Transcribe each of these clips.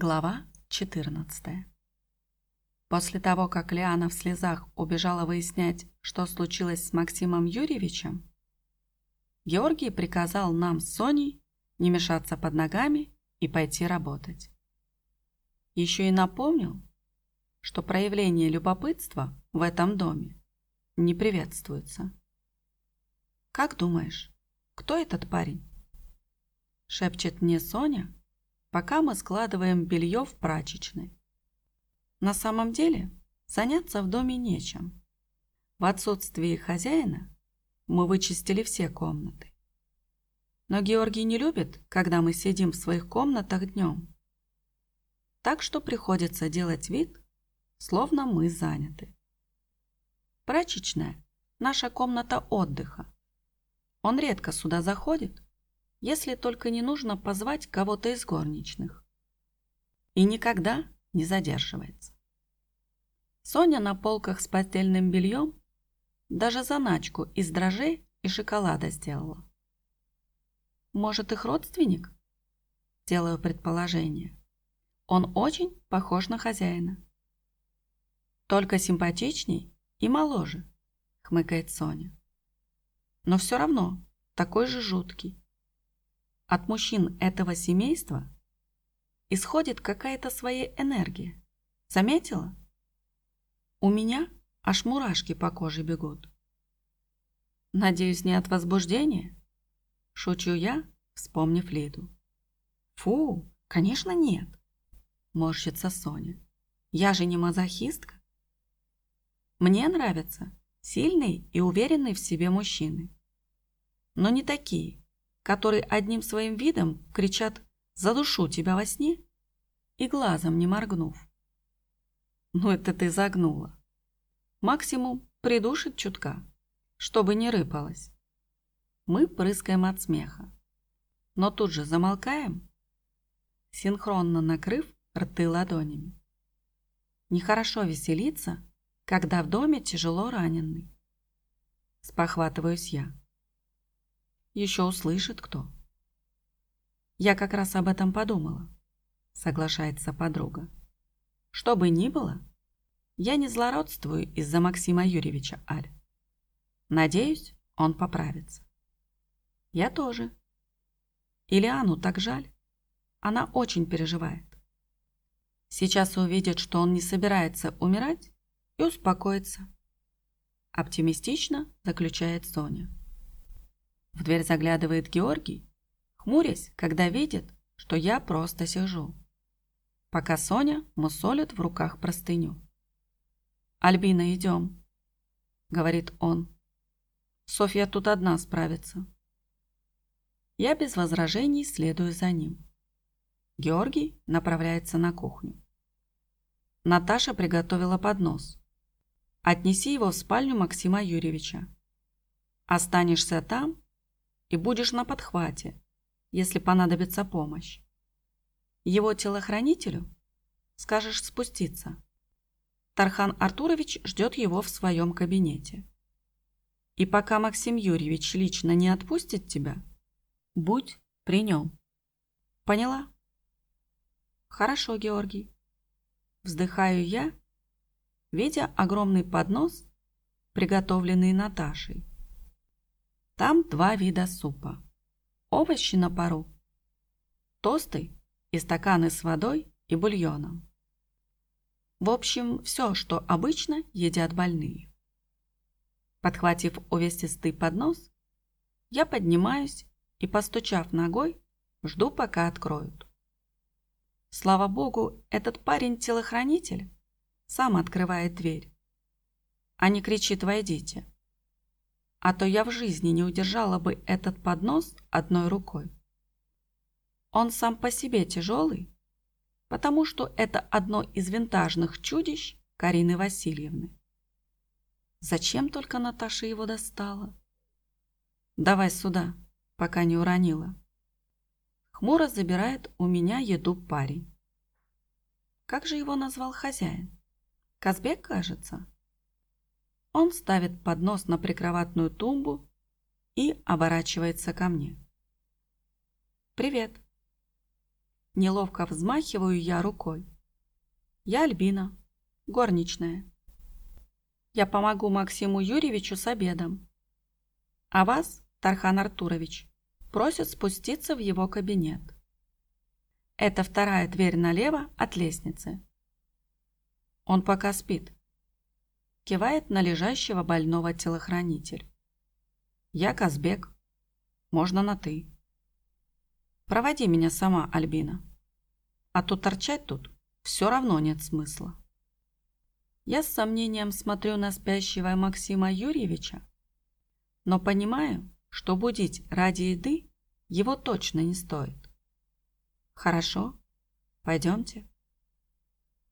Глава 14 После того, как Лиана в слезах убежала выяснять, что случилось с Максимом Юрьевичем, Георгий приказал нам с Соней не мешаться под ногами и пойти работать. Еще и напомнил, что проявление любопытства в этом доме не приветствуется. «Как думаешь, кто этот парень?» Шепчет мне Соня, пока мы складываем белье в прачечной. На самом деле заняться в доме нечем. В отсутствии хозяина мы вычистили все комнаты. Но Георгий не любит, когда мы сидим в своих комнатах днем. Так что приходится делать вид, словно мы заняты. Прачечная – наша комната отдыха. Он редко сюда заходит, если только не нужно позвать кого-то из горничных. И никогда не задерживается. Соня на полках с постельным бельем даже заначку из дрожжей и шоколада сделала. Может, их родственник? Делаю предположение. Он очень похож на хозяина. Только симпатичней и моложе, хмыкает Соня. Но все равно такой же жуткий. От мужчин этого семейства исходит какая-то своя энергия. Заметила? У меня аж мурашки по коже бегут. Надеюсь, не от возбуждения? Шучу я, вспомнив Лиду. Фу, конечно нет, морщится Соня. Я же не мазохистка. Мне нравятся сильные и уверенные в себе мужчины. Но не такие, которые одним своим видом кричат «Задушу тебя во сне!» и глазом не моргнув. Ну это ты загнула. Максимум придушит чутка, чтобы не рыпалась. Мы прыскаем от смеха, но тут же замолкаем, синхронно накрыв рты ладонями. Нехорошо веселиться, когда в доме тяжело раненый. Спохватываюсь я еще услышит кто. Я как раз об этом подумала, соглашается подруга. Что бы ни было, я не злородствую из-за Максима Юрьевича, Аль. Надеюсь, он поправится. Я тоже. Ильяну так жаль. Она очень переживает. Сейчас увидит, что он не собирается умирать, и успокоится. Оптимистично заключает Соня. В дверь заглядывает Георгий, хмурясь, когда видит, что я просто сижу. Пока Соня мусолит в руках простыню. «Альбина, идем», — говорит он. «Софья тут одна справится». Я без возражений следую за ним. Георгий направляется на кухню. Наташа приготовила поднос. Отнеси его в спальню Максима Юрьевича. Останешься там и будешь на подхвате, если понадобится помощь. Его телохранителю скажешь спуститься. Тархан Артурович ждет его в своем кабинете. И пока Максим Юрьевич лично не отпустит тебя, будь при нем. Поняла? Хорошо, Георгий. Вздыхаю я, видя огромный поднос, приготовленный Наташей. Там два вида супа. Овощи на пару, тосты и стаканы с водой и бульоном. В общем, все, что обычно едят больные. Подхватив увесистый поднос, я поднимаюсь и, постучав ногой, жду, пока откроют. Слава богу, этот парень-телохранитель сам открывает дверь, а не кричит «Войдите» а то я в жизни не удержала бы этот поднос одной рукой. Он сам по себе тяжелый, потому что это одно из винтажных чудищ Карины Васильевны. Зачем только Наташа его достала? Давай сюда, пока не уронила. Хмуро забирает у меня еду парень. Как же его назвал хозяин? Казбек, кажется. Он ставит поднос на прикроватную тумбу и оборачивается ко мне. «Привет». Неловко взмахиваю я рукой. Я Альбина, горничная. Я помогу Максиму Юрьевичу с обедом. А вас, Тархан Артурович, просят спуститься в его кабинет. Это вторая дверь налево от лестницы. Он пока спит. Кивает на лежащего больного телохранитель. Я Казбек. Можно на «ты». Проводи меня сама, Альбина. А то торчать тут все равно нет смысла. Я с сомнением смотрю на спящего Максима Юрьевича, но понимаю, что будить ради еды его точно не стоит. Хорошо, пойдемте.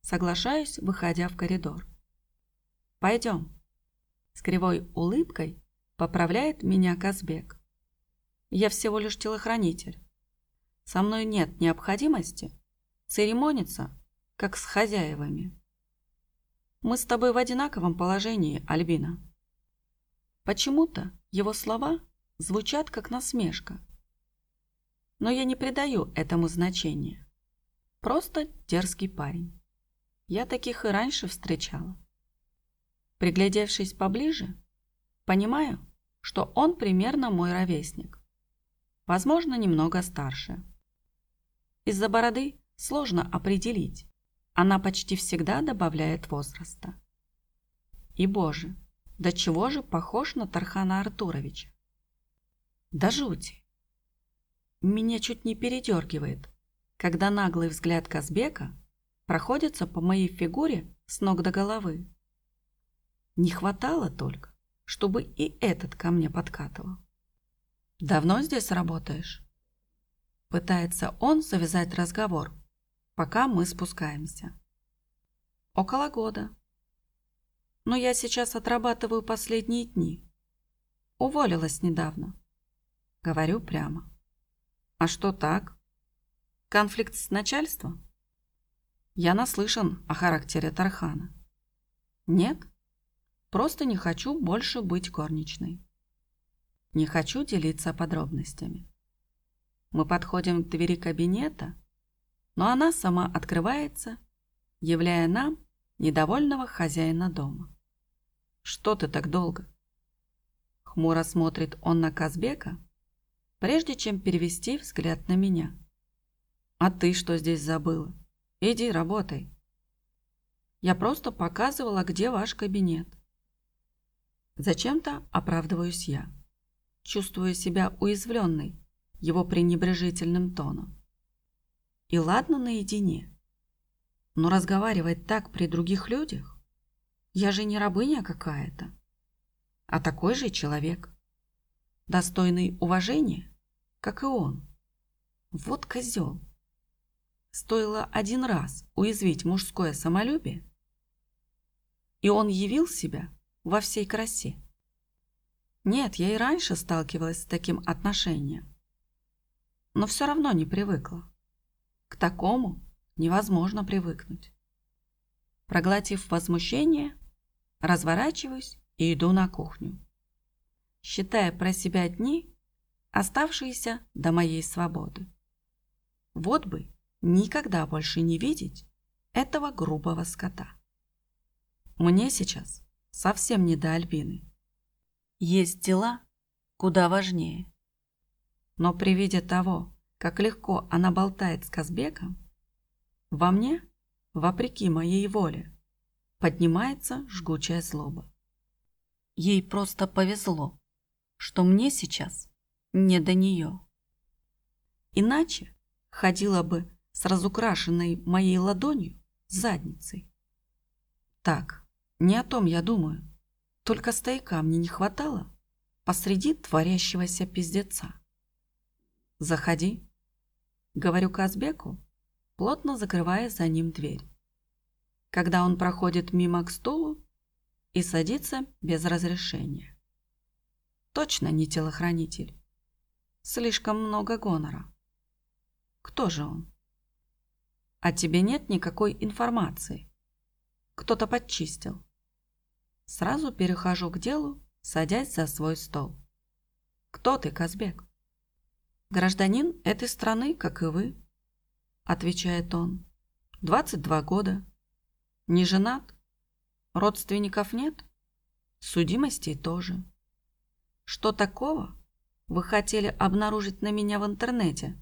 Соглашаюсь, выходя в коридор. Пойдем. С кривой улыбкой поправляет меня Казбек. Я всего лишь телохранитель. Со мной нет необходимости церемониться, как с хозяевами. Мы с тобой в одинаковом положении, Альбина. Почему-то его слова звучат как насмешка. Но я не придаю этому значения. Просто дерзкий парень. Я таких и раньше встречала. Приглядевшись поближе, понимаю, что он примерно мой ровесник. Возможно, немного старше. Из-за бороды сложно определить. Она почти всегда добавляет возраста. И, боже, до чего же похож на Тархана Артуровича? Да жути. Меня чуть не передергивает, когда наглый взгляд Казбека проходится по моей фигуре с ног до головы. Не хватало только, чтобы и этот ко мне подкатывал. «Давно здесь работаешь?» Пытается он завязать разговор, пока мы спускаемся. «Около года. Но я сейчас отрабатываю последние дни. Уволилась недавно. Говорю прямо. А что так? Конфликт с начальством? Я наслышан о характере Тархана. Нет? Просто не хочу больше быть горничной. Не хочу делиться подробностями. Мы подходим к двери кабинета, но она сама открывается, являя нам недовольного хозяина дома. «Что ты так долго?» Хмуро смотрит он на Казбека, прежде чем перевести взгляд на меня. «А ты что здесь забыла? Иди, работай». Я просто показывала, где ваш кабинет. Зачем-то оправдываюсь я чувствуя себя уязвленной его пренебрежительным тоном. И ладно наедине, но разговаривать так при других людях, я же не рабыня какая-то, а такой же человек, достойный уважения, как и он. Вот козел. Стоило один раз уязвить мужское самолюбие, и он явил себя во всей красе. Нет, я и раньше сталкивалась с таким отношением. Но все равно не привыкла. К такому невозможно привыкнуть. Проглотив возмущение, разворачиваюсь и иду на кухню, считая про себя дни, оставшиеся до моей свободы. Вот бы никогда больше не видеть этого грубого скота. Мне сейчас совсем не до Альбины. Есть дела куда важнее. Но при виде того, как легко она болтает с Казбеком, во мне, вопреки моей воле, поднимается жгучая злоба. Ей просто повезло, что мне сейчас не до нее. Иначе ходила бы с разукрашенной моей ладонью задницей. Так, не о том я думаю. Только стояка мне не хватало посреди творящегося пиздеца. «Заходи», — говорю Казбеку, плотно закрывая за ним дверь. Когда он проходит мимо к столу и садится без разрешения. Точно не телохранитель. Слишком много гонора. Кто же он? А тебе нет никакой информации. Кто-то подчистил. Сразу перехожу к делу, садясь за свой стол. Кто ты, Казбек? Гражданин этой страны, как и вы. отвечает он. Двадцать два года. Не женат? Родственников нет? Судимостей тоже. Что такого вы хотели обнаружить на меня в интернете,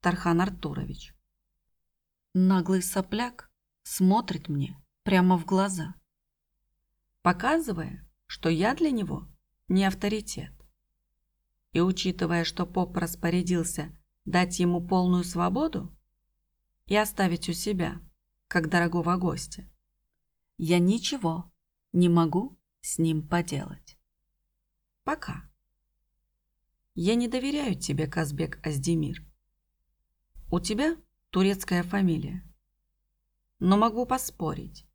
Тархан Артурович? Наглый сопляк смотрит мне прямо в глаза, показывая, что я для него не авторитет. И учитывая, что поп распорядился дать ему полную свободу и оставить у себя, как дорогого гостя, я ничего не могу с ним поделать. Пока. Я не доверяю тебе, Казбек Аздемир. У тебя турецкая фамилия. Но могу поспорить,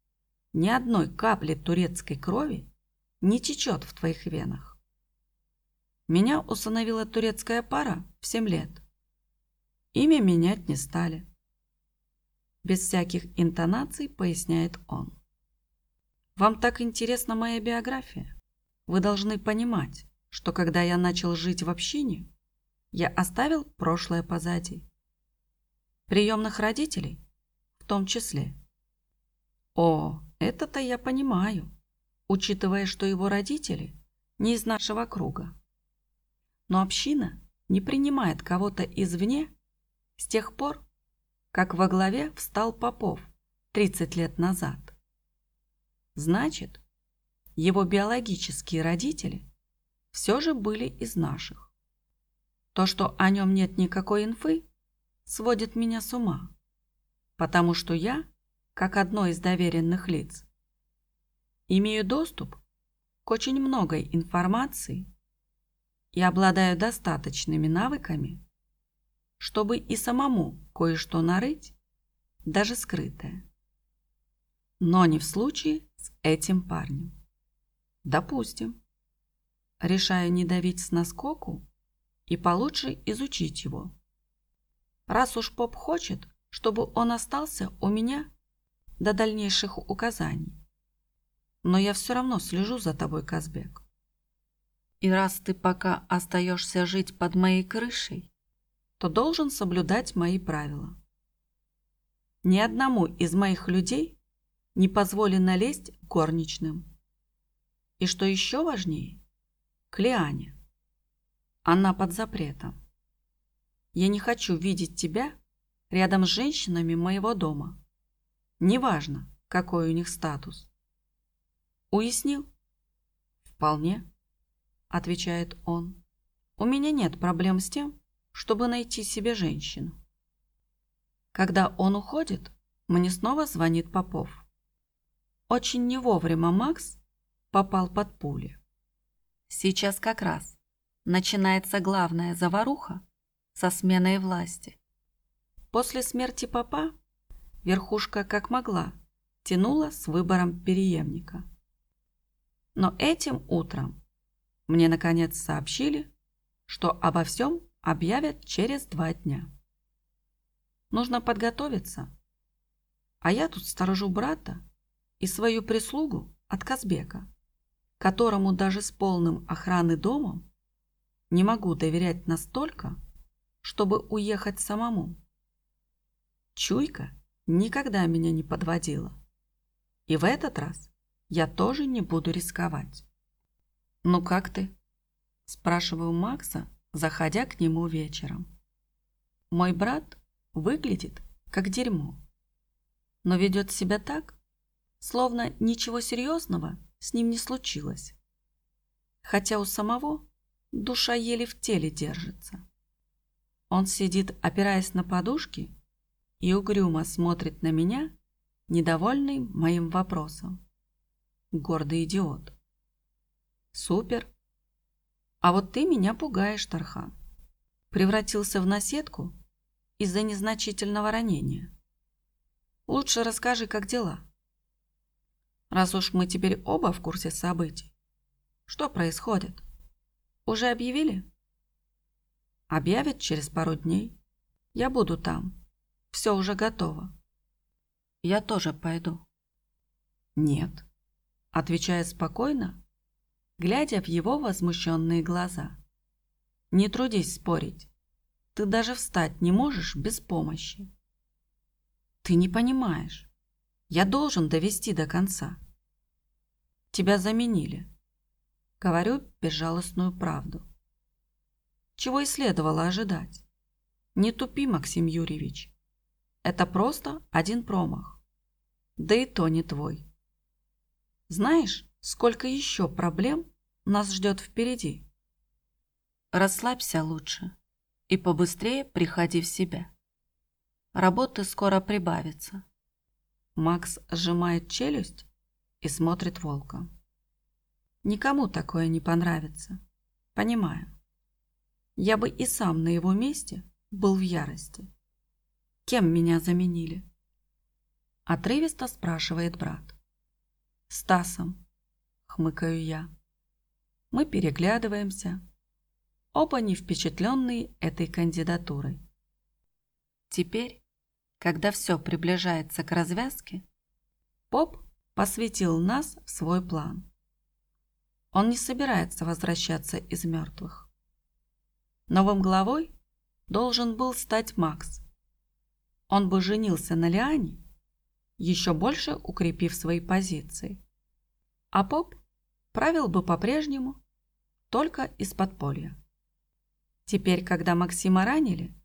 ни одной капли турецкой крови не течет в твоих венах. Меня усыновила турецкая пара в семь лет. Имя менять не стали. Без всяких интонаций поясняет он. Вам так интересна моя биография? Вы должны понимать, что когда я начал жить в общине, я оставил прошлое позади. Приемных родителей в том числе. О, это-то я понимаю, учитывая, что его родители не из нашего круга. Но община не принимает кого-то извне с тех пор, как во главе встал Попов 30 лет назад. Значит, его биологические родители все же были из наших. То, что о нем нет никакой инфы, сводит меня с ума, потому что я, как одно из доверенных лиц, имею доступ к очень многой информации и обладаю достаточными навыками, чтобы и самому кое-что нарыть, даже скрытое. Но не в случае с этим парнем. Допустим. Решаю не давить с наскоку и получше изучить его. Раз уж поп хочет, чтобы он остался у меня до дальнейших указаний. Но я все равно слежу за тобой, Казбек. И раз ты пока остаешься жить под моей крышей, то должен соблюдать мои правила. Ни одному из моих людей не позволено лезть горничным. И что еще важнее, к Лиане. Она под запретом. Я не хочу видеть тебя рядом с женщинами моего дома. Неважно, какой у них статус. Уяснил? Вполне, отвечает он. У меня нет проблем с тем, чтобы найти себе женщину. Когда он уходит, мне снова звонит Попов. Очень не вовремя Макс попал под пули. Сейчас как раз начинается главная заваруха со сменой власти. После смерти папа верхушка как могла тянула с выбором преемника. Но этим утром мне наконец сообщили, что обо всем объявят через два дня. Нужно подготовиться. А я тут сторожу брата и свою прислугу от Казбека, которому даже с полным охраны домом не могу доверять настолько, чтобы уехать самому. Чуйка никогда меня не подводила. И в этот раз я тоже не буду рисковать. «Ну как ты?» – спрашиваю Макса, заходя к нему вечером. Мой брат выглядит как дерьмо, но ведет себя так, словно ничего серьезного с ним не случилось. Хотя у самого душа еле в теле держится. Он сидит, опираясь на подушки, и угрюмо смотрит на меня, недовольный моим вопросом. Гордый идиот. Супер. А вот ты меня пугаешь, Тархан. Превратился в наседку из-за незначительного ранения. Лучше расскажи, как дела раз уж мы теперь оба в курсе событий. Что происходит? Уже объявили? Объявят через пару дней. Я буду там. Все уже готово. Я тоже пойду. Нет, отвечая спокойно, глядя в его возмущенные глаза. Не трудись спорить. Ты даже встать не можешь без помощи. Ты не понимаешь. Я должен довести до конца. Тебя заменили. Говорю безжалостную правду. Чего и следовало ожидать. Не тупи, Максим Юрьевич. Это просто один промах. Да и то не твой. Знаешь, сколько еще проблем нас ждет впереди? Расслабься лучше и побыстрее приходи в себя. Работы скоро прибавится. Макс сжимает челюсть и смотрит волка. Никому такое не понравится. Понимаю. Я бы и сам на его месте был в ярости. Кем меня заменили? Отрывисто спрашивает брат. Стасом, хмыкаю я. Мы переглядываемся. Оба не впечатленные этой кандидатурой. Теперь, когда все приближается к развязке, Поп посвятил нас в свой план. Он не собирается возвращаться из мертвых. Новым главой должен был стать Макс. Он бы женился на Лиане, еще больше укрепив свои позиции. А Поп правил бы по-прежнему, только из подполья. Теперь, когда Максима ранили,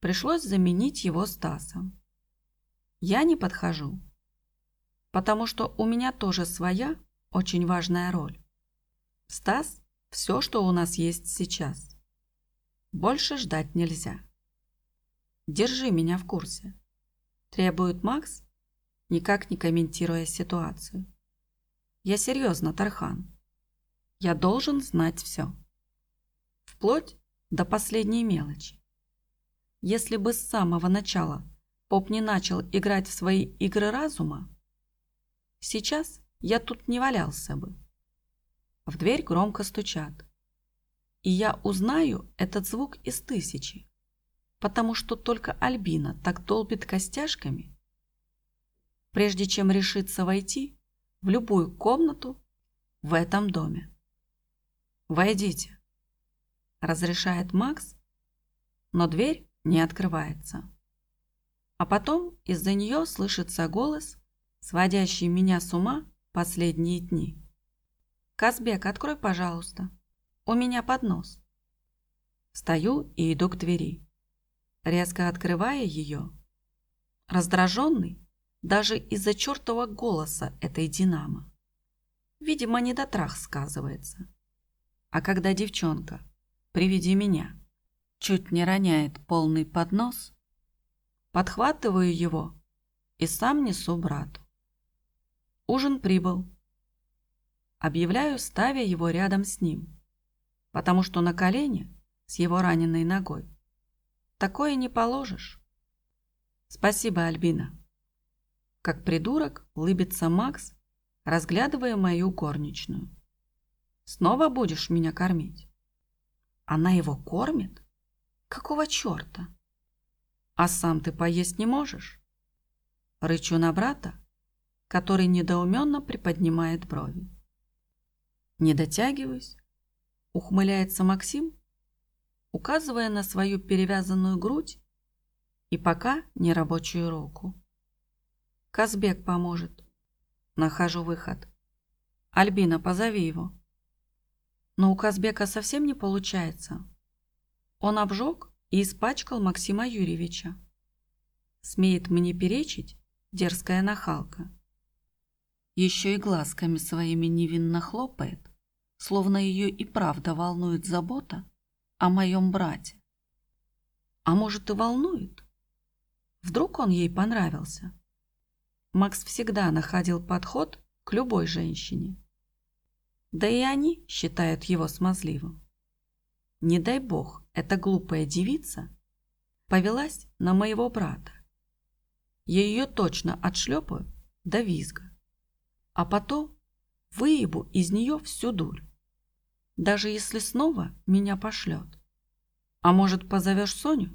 пришлось заменить его Стасом. Я не подхожу, потому что у меня тоже своя очень важная роль. Стас – все, что у нас есть сейчас. Больше ждать нельзя. Держи меня в курсе. Требует Макс, никак не комментируя ситуацию. Я серьезно, Тархан. Я должен знать все. Вплоть до последней мелочи. Если бы с самого начала Поп не начал играть в свои игры разума, сейчас я тут не валялся бы. В дверь громко стучат. И я узнаю этот звук из тысячи, потому что только Альбина так долбит костяшками. Прежде чем решиться войти в любую комнату в этом доме. «Войдите», – разрешает Макс, но дверь не открывается. А потом из-за нее слышится голос, сводящий меня с ума последние дни. «Казбек, открой, пожалуйста. У меня поднос». Стою и иду к двери, резко открывая ее. Раздраженный даже из-за чертова голоса этой динамо. Видимо, недотрах сказывается. А когда девчонка, приведи меня, чуть не роняет полный поднос, подхватываю его и сам несу брату. Ужин прибыл, Объявляю, ставя его рядом с ним, потому что на колени с его раненой ногой. Такое не положишь. Спасибо, Альбина. Как придурок улыбится Макс, разглядывая мою горничную. Снова будешь меня кормить? Она его кормит? Какого черта? А сам ты поесть не можешь? Рычу на брата, который недоуменно приподнимает брови. Не дотягиваюсь, ухмыляется Максим, указывая на свою перевязанную грудь и пока нерабочую руку. Казбек поможет. Нахожу выход. Альбина, позови его. Но у Казбека совсем не получается. Он обжег и испачкал Максима Юрьевича. Смеет мне перечить дерзкая нахалка. Еще и глазками своими невинно хлопает, словно ее и правда волнует забота о моем брате. А может и волнует? Вдруг он ей понравился? Макс всегда находил подход к любой женщине. Да и они считают его смазливым. Не дай бог, эта глупая девица повелась на моего брата. Я ее точно отшлепаю до визга. А потом выебу из нее всю дурь даже если снова меня пошлет. А может, позовешь Соню?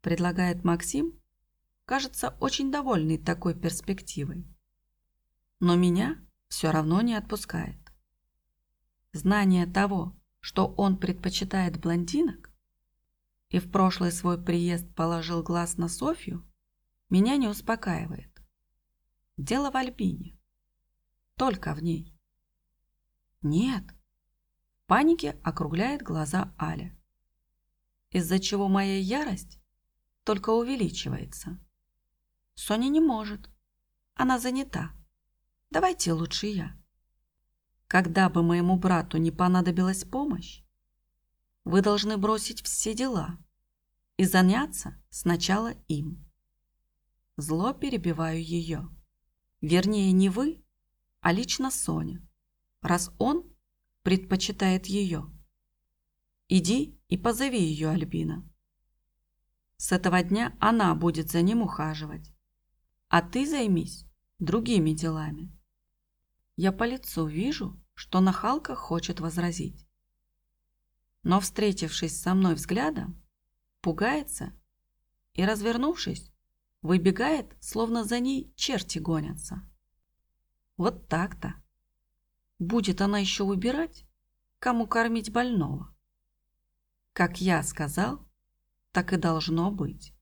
Предлагает Максим, кажется, очень довольный такой перспективой. Но меня все равно не отпускает. Знание того, что он предпочитает блондинок, и в прошлый свой приезд положил глаз на Софью, меня не успокаивает. Дело в Альбине. Только в ней. Нет. Панике округляет глаза Аля. Из-за чего моя ярость только увеличивается. Соня не может. Она занята. Давайте лучше я. Когда бы моему брату не понадобилась помощь, вы должны бросить все дела и заняться сначала им. Зло перебиваю ее. Вернее, не вы, а лично Соня, раз он предпочитает ее. Иди и позови ее, Альбина. С этого дня она будет за ним ухаживать, а ты займись другими делами. Я по лицу вижу, что нахалка хочет возразить. Но, встретившись со мной взглядом, пугается и, развернувшись, Выбегает, словно за ней черти гонятся. Вот так-то. Будет она еще выбирать, кому кормить больного. Как я сказал, так и должно быть.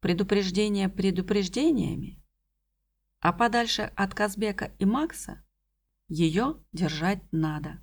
Предупреждение предупреждениями, а подальше от Казбека и Макса ее держать надо.